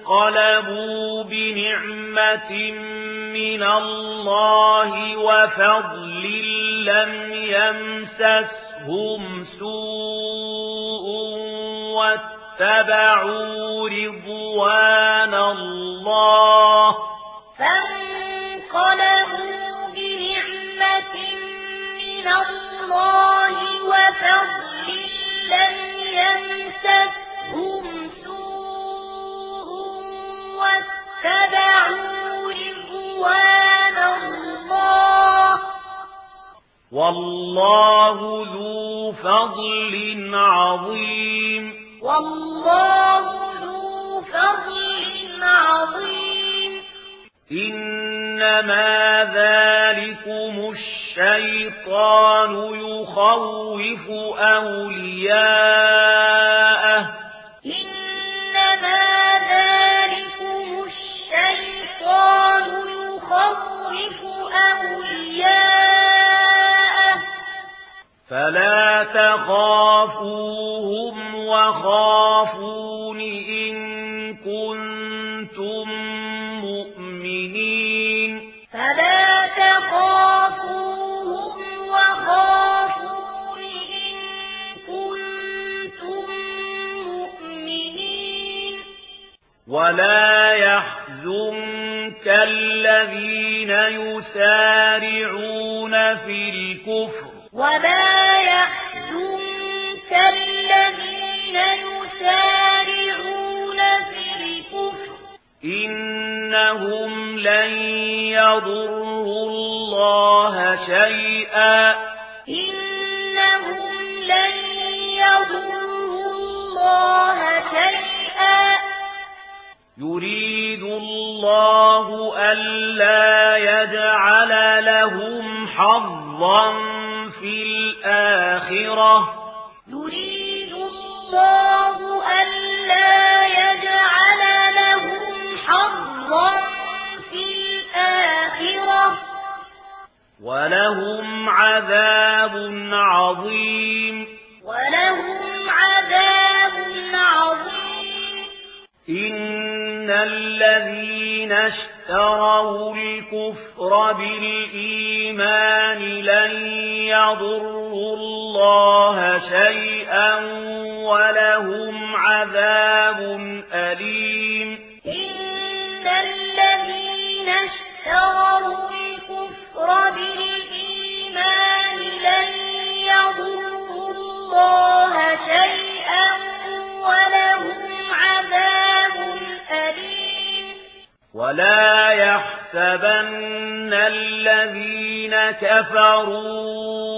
فانقلبوا بنعمة من الله وفضل لم يمسسهم سوء واتبعوا رضوان الله فانقلبوا بنعمة من الله والله ذو فضل عظيم. والله ذو فضل عظيم. إنما ذلكم الشيطان يخوف أولياءه تخافوهم وخافون إن كنتم مؤمنين. فلا تخافوهم وخافون إن كنتم مؤمنين. ولا يحزنك الذين يسارعون في الكفر. ولا إنهم لن يضروا الله شيئا إنهم لن يضروا الله شيئا يريد الله ألا يجعل لهم حظا وَلَهُمْ عَذَابٌ عَظِيمٌ. وَلَهُمْ عَذَابٌ عَظِيمٌ. إِنَّ الَّذِينَ اشْتَرَوُا الْكُفْرَ بِالْإِيمَانِ لَن يَضُرُّوا اللَّهَ شَيْئًا وَلَهُمْ عَذَابٌ ولا يحسبن الذين كفروا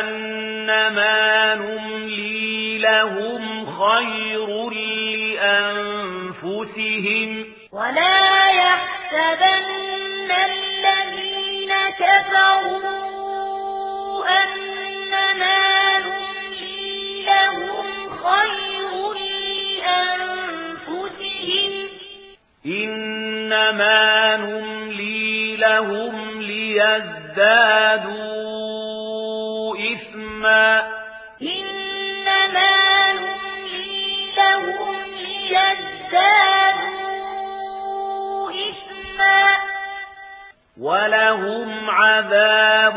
أنما نملي لهم خير لأنفسهم ولا يحسبن الذين كفروا إنما نملي لهم ليزدادوا إثما إنما نملي لهم ليزدادوا إثما ولهم عذاب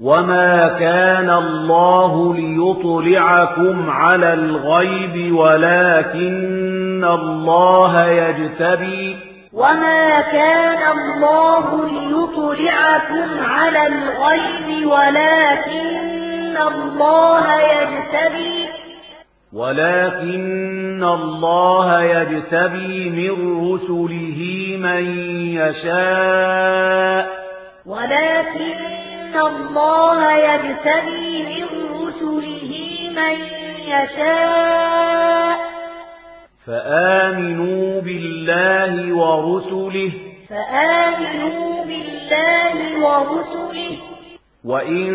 وما كان الله ليطلعكم على الغيب ولكن الله يجتبي وما كان الله ليطلعكم على الغيب ولكن الله يجتبي ولكن الله يجتبي من رسله من يشاء ولكن الله يجتبي من رسله من يشاء. فآمنوا بالله ورسله. فآمنوا بالله ورسله. وإن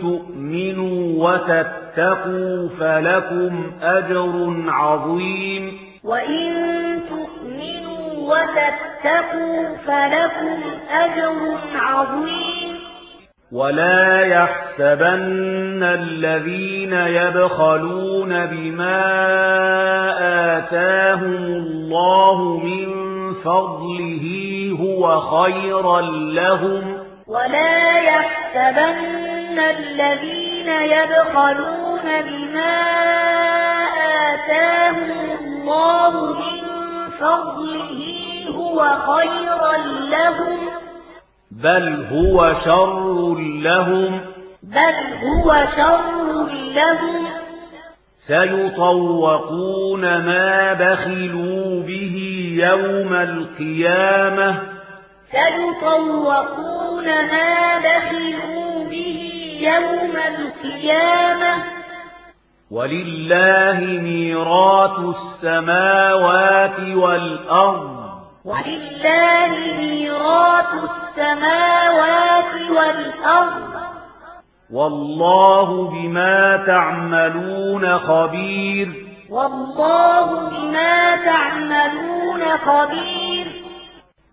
تؤمنوا وتتقوا فلكم أجر عظيم. وإن تؤمنوا وتتقوا فلكم أجر عظيم. ولا يحسبن الذين يبخلون بما آتاهم الله من فضله هو خيرا لهم ولا يحسبن الذين يبخلون بما آتاهم الله من فضله هو خيرا لهم بل هو شر لهم. بل هو شر لهم. سيطوقون ما بخلوا به يوم القيامة. سيطوقون ما بخلوا به يوم القيامة. ولله ميراث السماوات والأرض. ولله ميراث السماوات السماوات والأرض. والله بما تعملون خبير. والله بما تعملون خبير.